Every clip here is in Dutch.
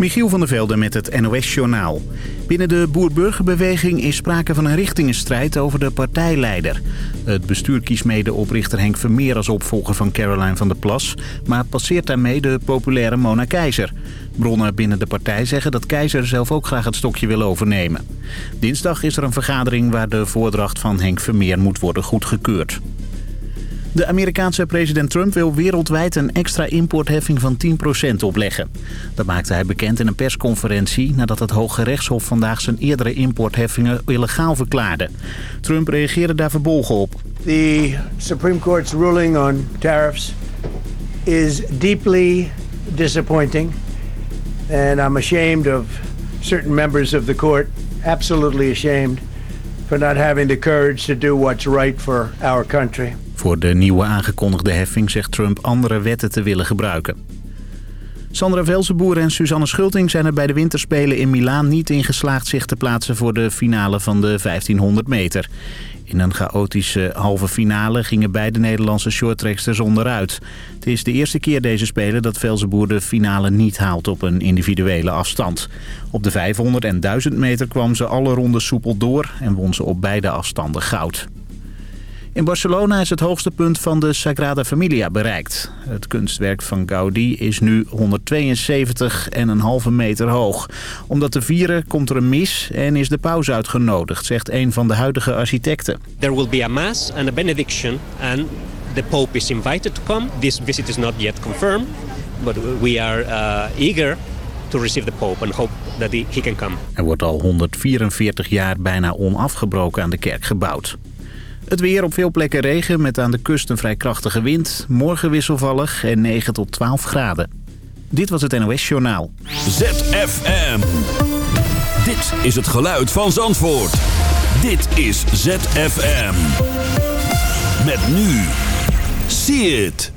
Michiel van der Velde met het NOS-journaal. Binnen de boer-burgerbeweging is sprake van een richtingenstrijd over de partijleider. Het bestuur kiest mede-oprichter Henk Vermeer als opvolger van Caroline van der Plas... maar passeert daarmee de populaire Mona Keizer. Bronnen binnen de partij zeggen dat Keizer zelf ook graag het stokje wil overnemen. Dinsdag is er een vergadering waar de voordracht van Henk Vermeer moet worden goedgekeurd. De Amerikaanse president Trump wil wereldwijd een extra importheffing van 10% opleggen. Dat maakte hij bekend in een persconferentie nadat het Hoge Rechtshof vandaag zijn eerdere importheffingen illegaal verklaarde. Trump reageerde daar verbolgen op. The Supreme Court's ruling on tariffs is deeply disappointing and I'm ashamed of certain members of the court, absolutely ashamed for not having the courage to do what's right for our country. Voor de nieuwe aangekondigde heffing zegt Trump andere wetten te willen gebruiken. Sandra Velzenboer en Suzanne Schulting zijn er bij de winterspelen in Milaan niet in geslaagd zich te plaatsen voor de finale van de 1500 meter. In een chaotische halve finale gingen beide Nederlandse shorttreksters onderuit. Het is de eerste keer deze spelen dat Velzenboer de finale niet haalt op een individuele afstand. Op de 500 en 1000 meter kwam ze alle rondes soepel door en won ze op beide afstanden goud. In Barcelona is het hoogste punt van de Sagrada Familia bereikt. Het kunstwerk van Gaudí is nu 172,5 meter hoog. Om dat te vieren komt er een mis en is de paus uitgenodigd, zegt een van de huidige architecten. There will be a mass and a benediction and the pope is invited to come. This visit is not yet confirmed, but we are uh, eager to receive the pope and hope that he, he can come. Er wordt al 144 jaar bijna onafgebroken aan de kerk gebouwd. Het weer op veel plekken regen met aan de kust een vrij krachtige wind. Morgen wisselvallig en 9 tot 12 graden. Dit was het NOS Journaal. ZFM. Dit is het geluid van Zandvoort. Dit is ZFM. Met nu. See it.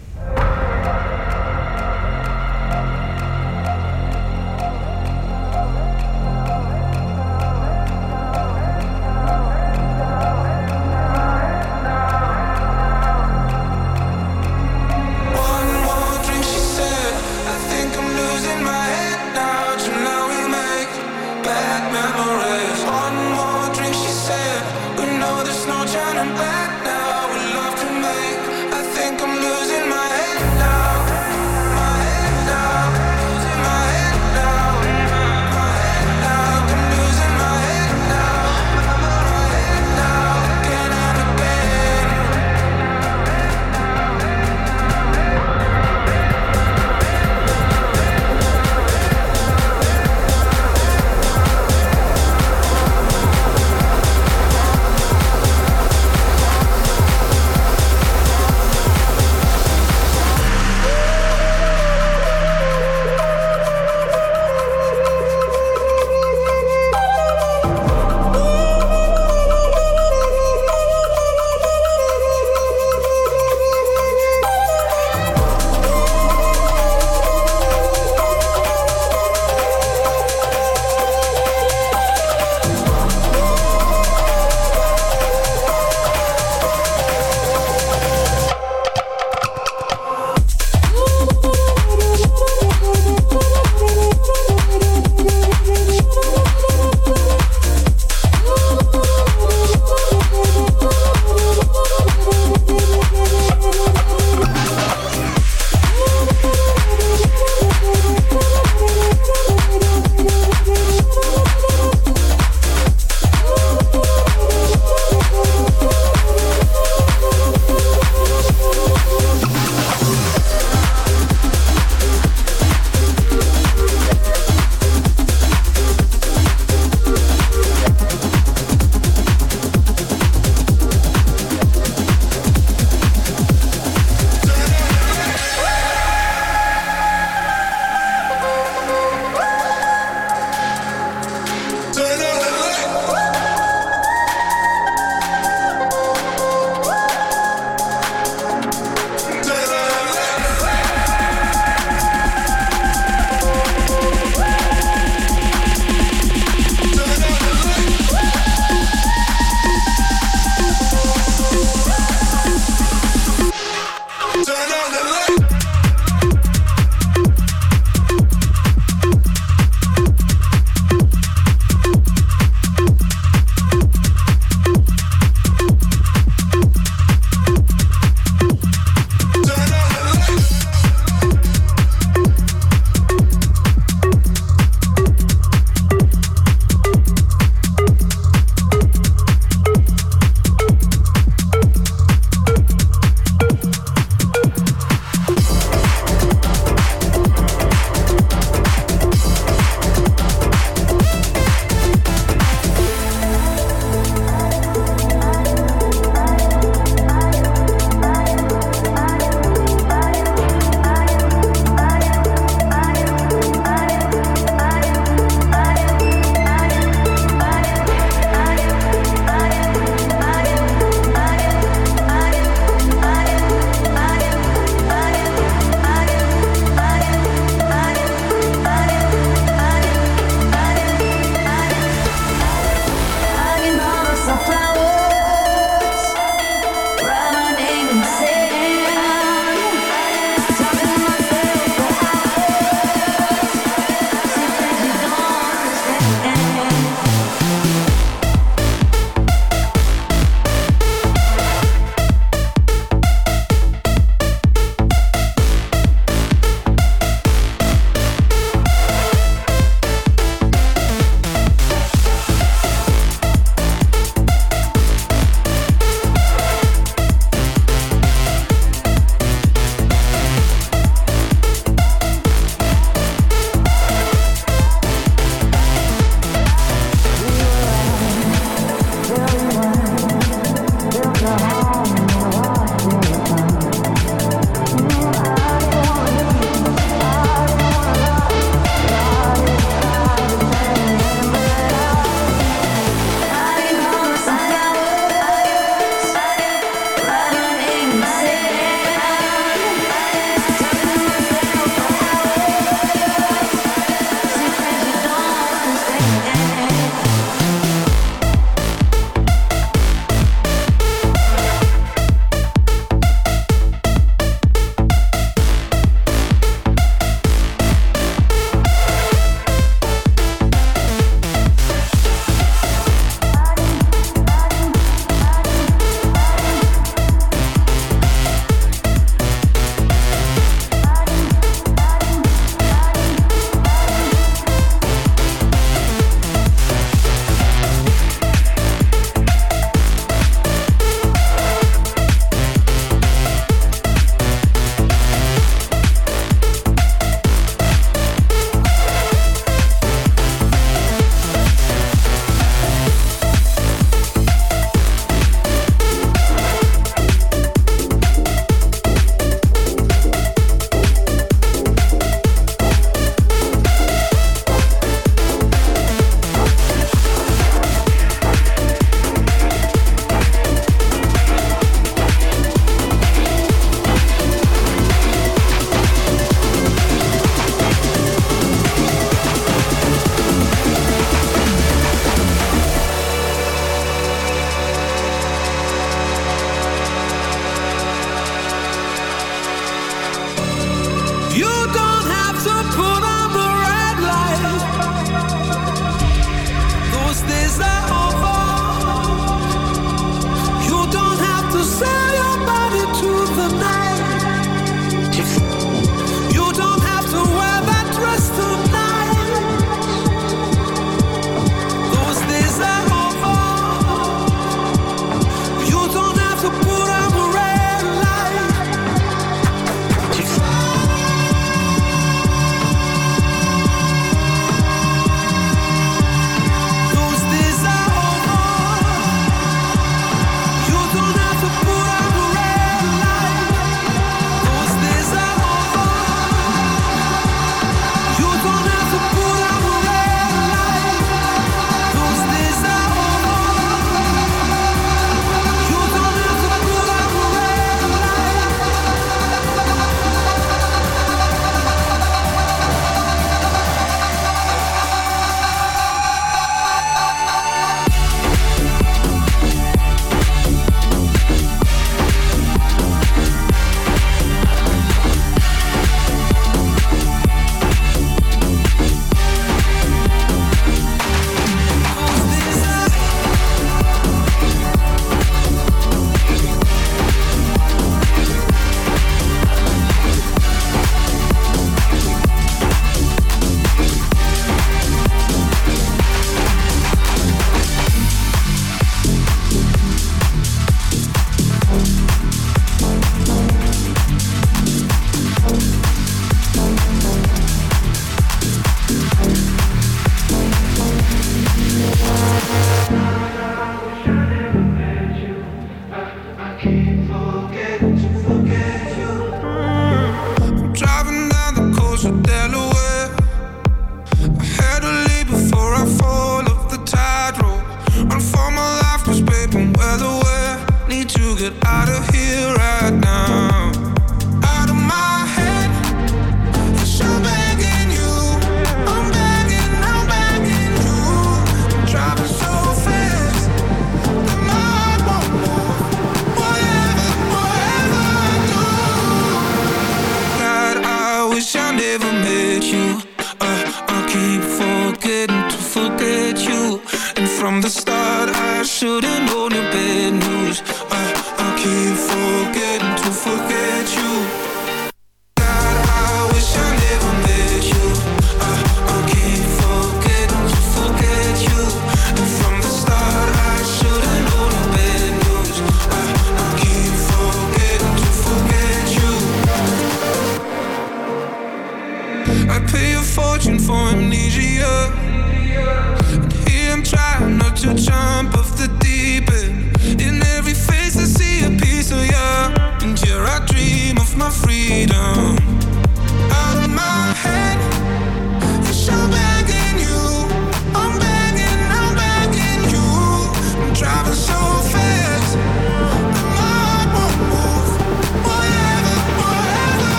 Getting to forget you. And from the start I should've known your bad news. I, I keep forgetting to forget you.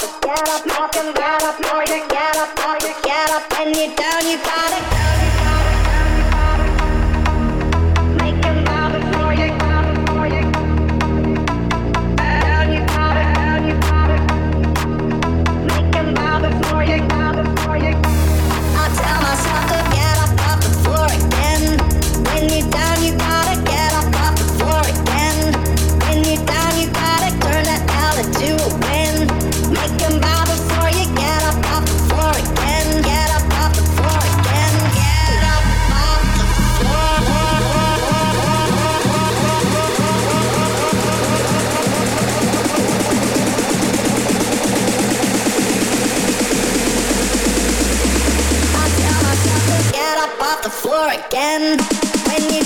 Get up, walk and get up, boy, you get up, boy, you get up. When you're down, you gotta go. the floor again. When you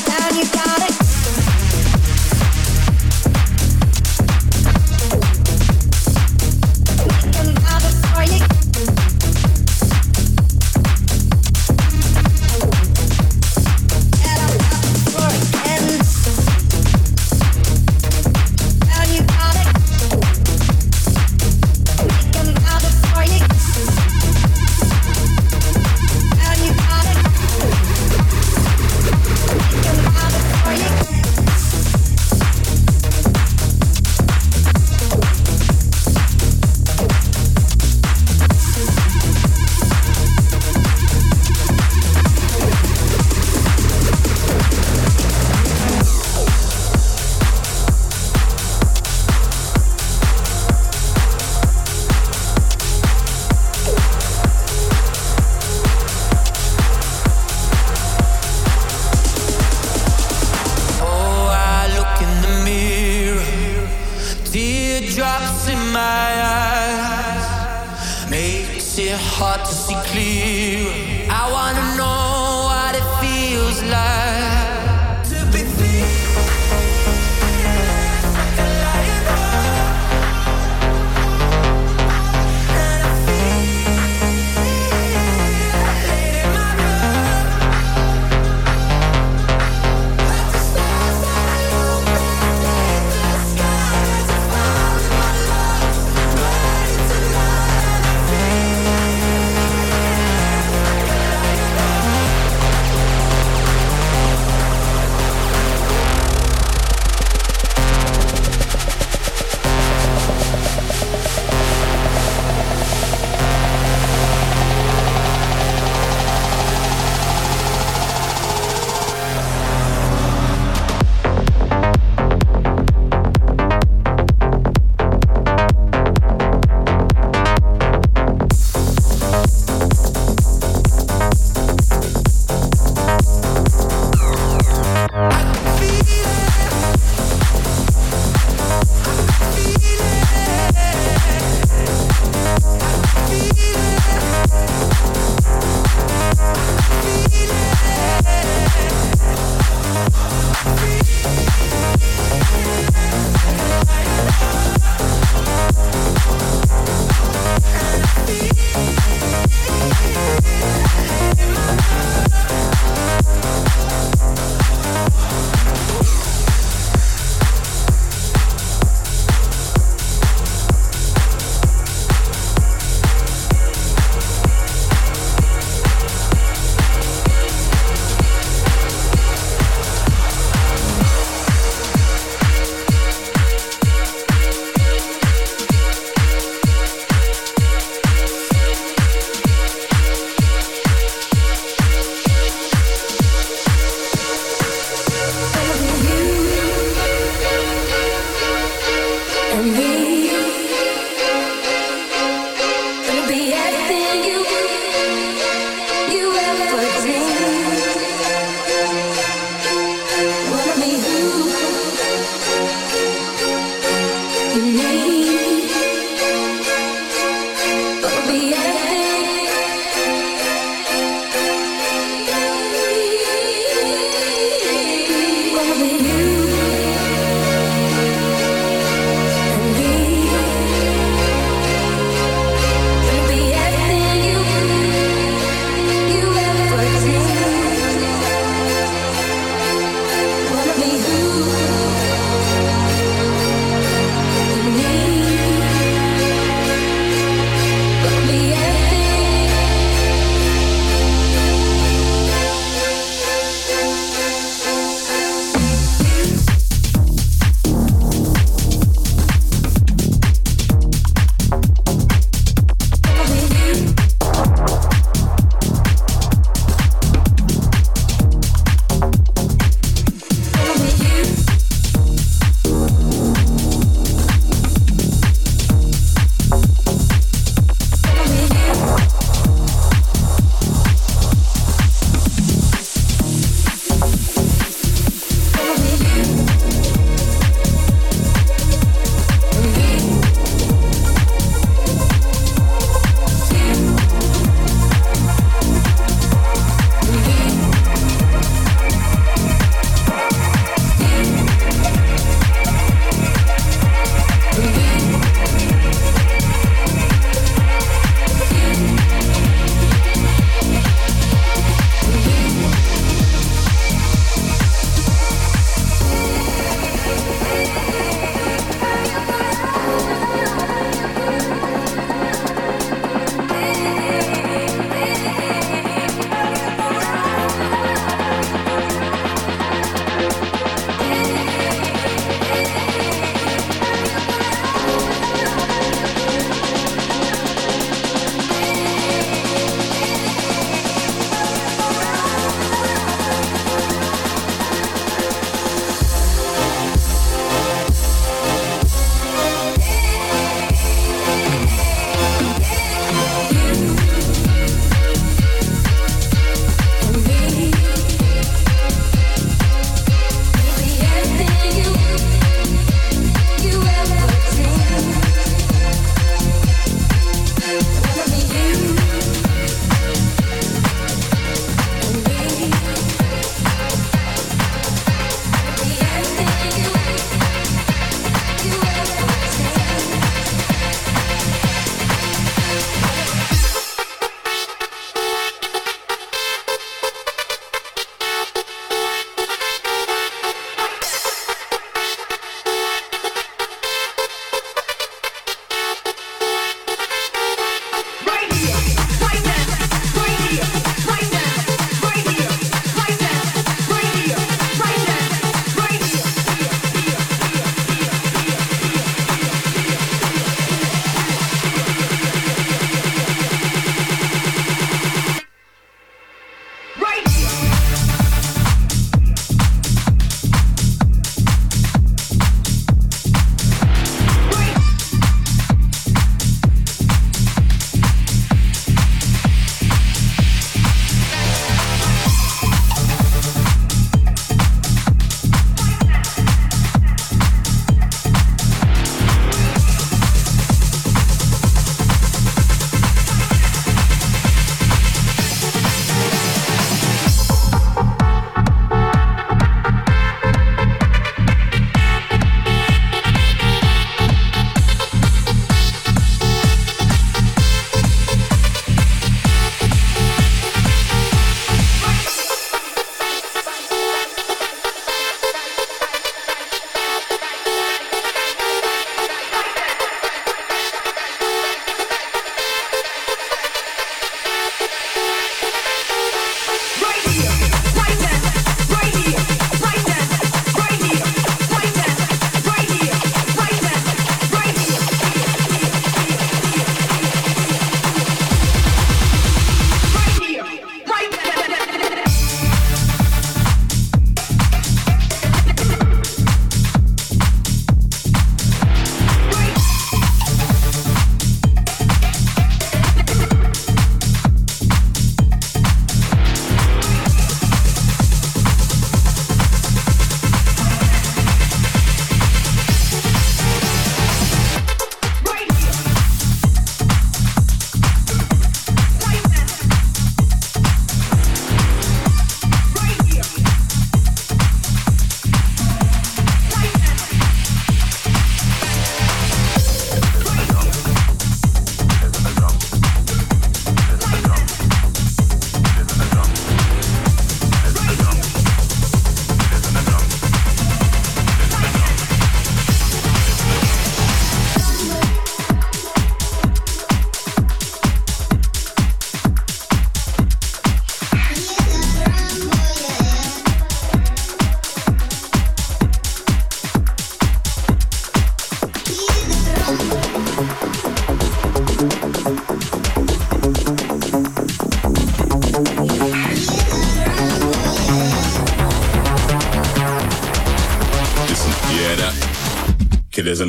my eyes makes it hard to see clear. I wanna know.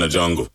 Killers in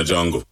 the jungle.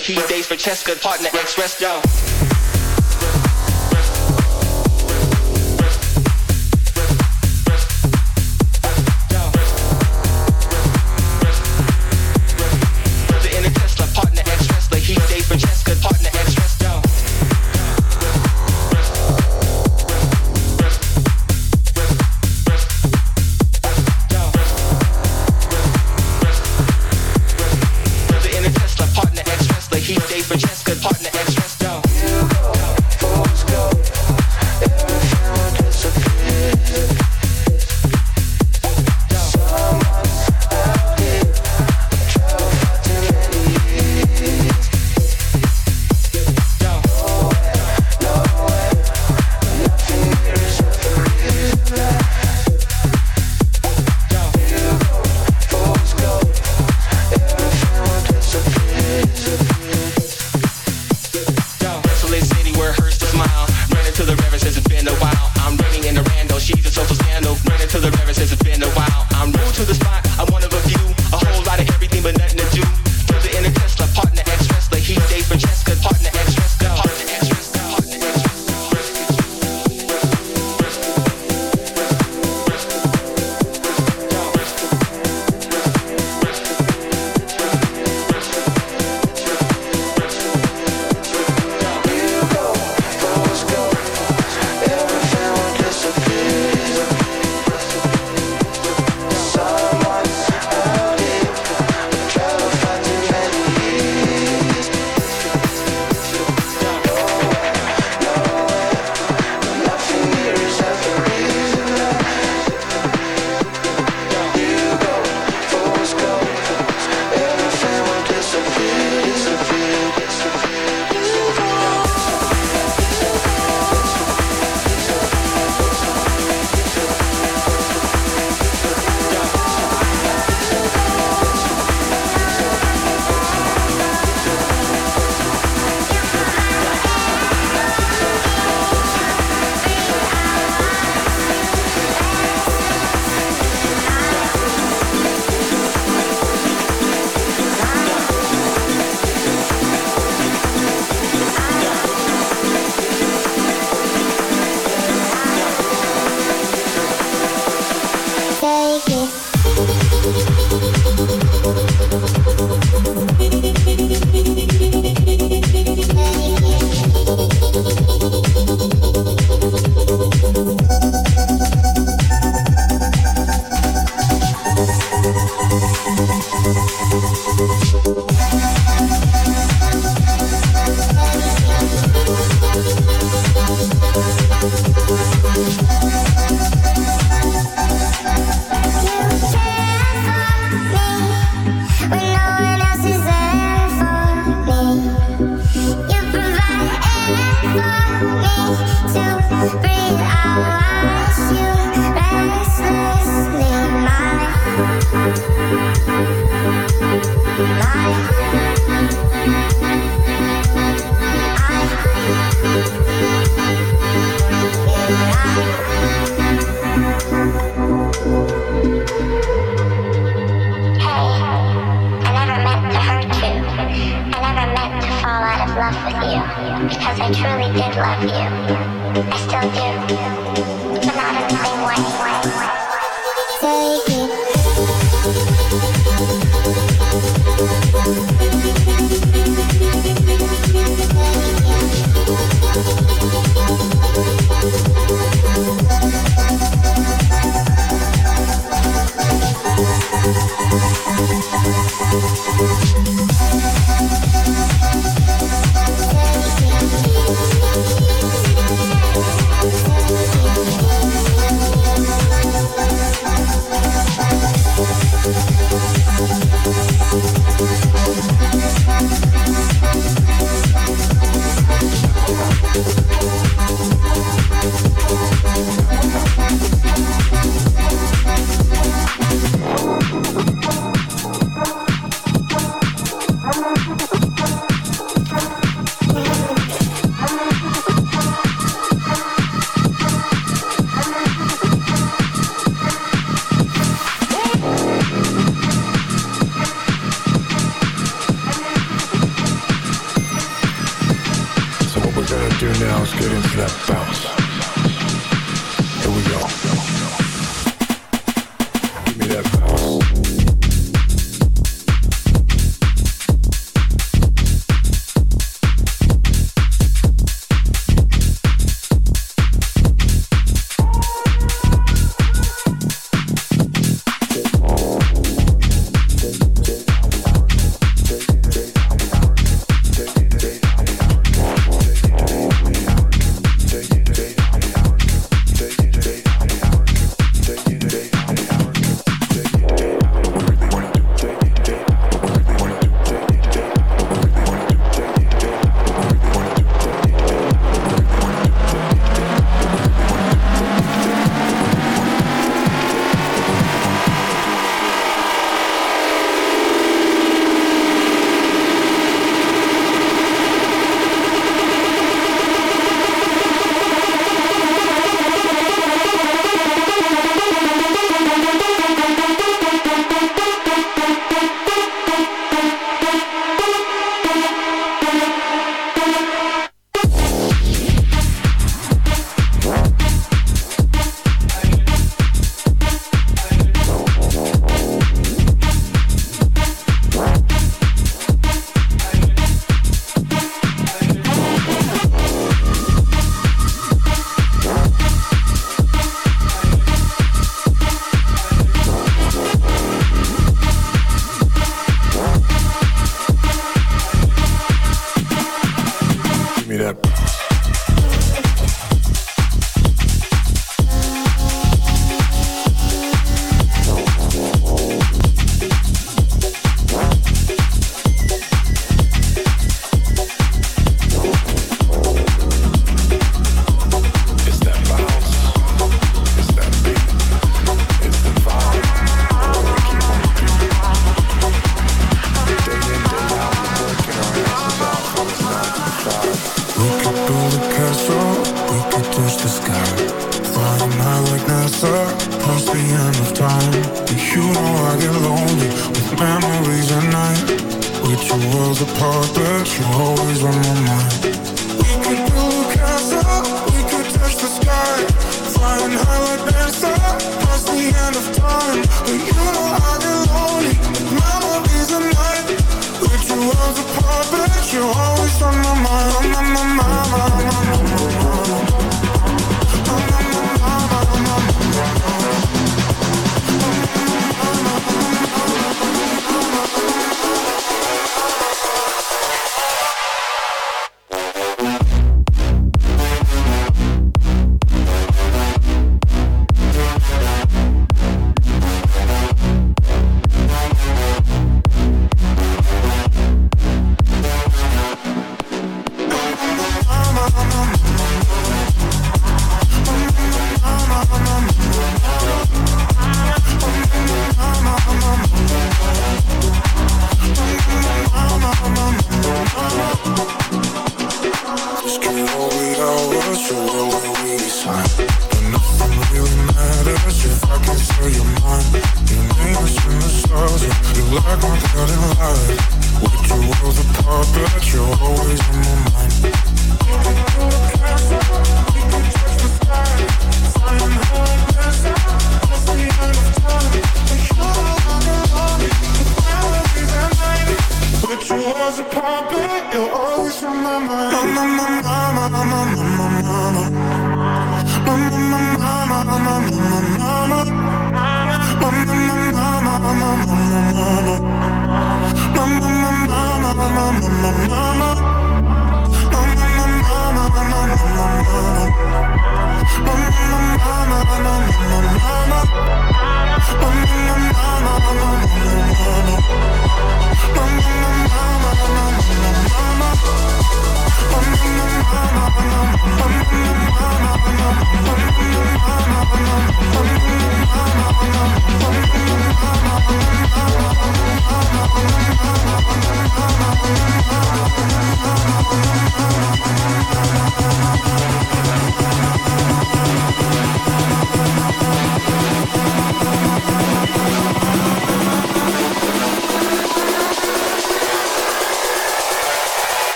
Tesla. He dates Francesca, partner, ex-resto.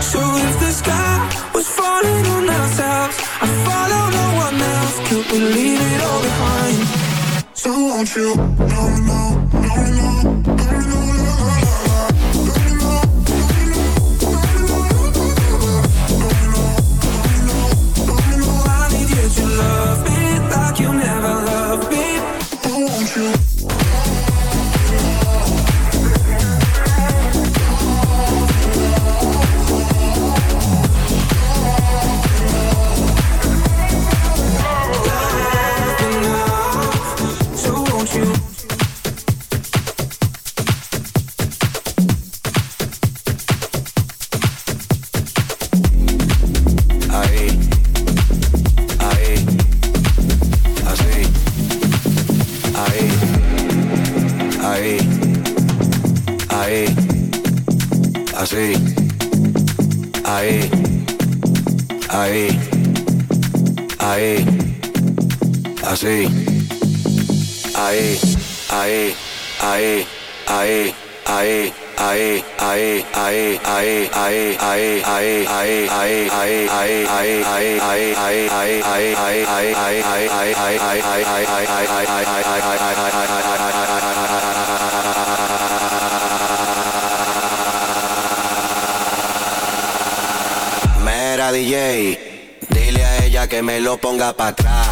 So if the sky was falling on ourselves I'd follow no one else. Could we leave it all behind. So won't you, no, no, no Mera DJ, dile a ella que me lo ponga para atrás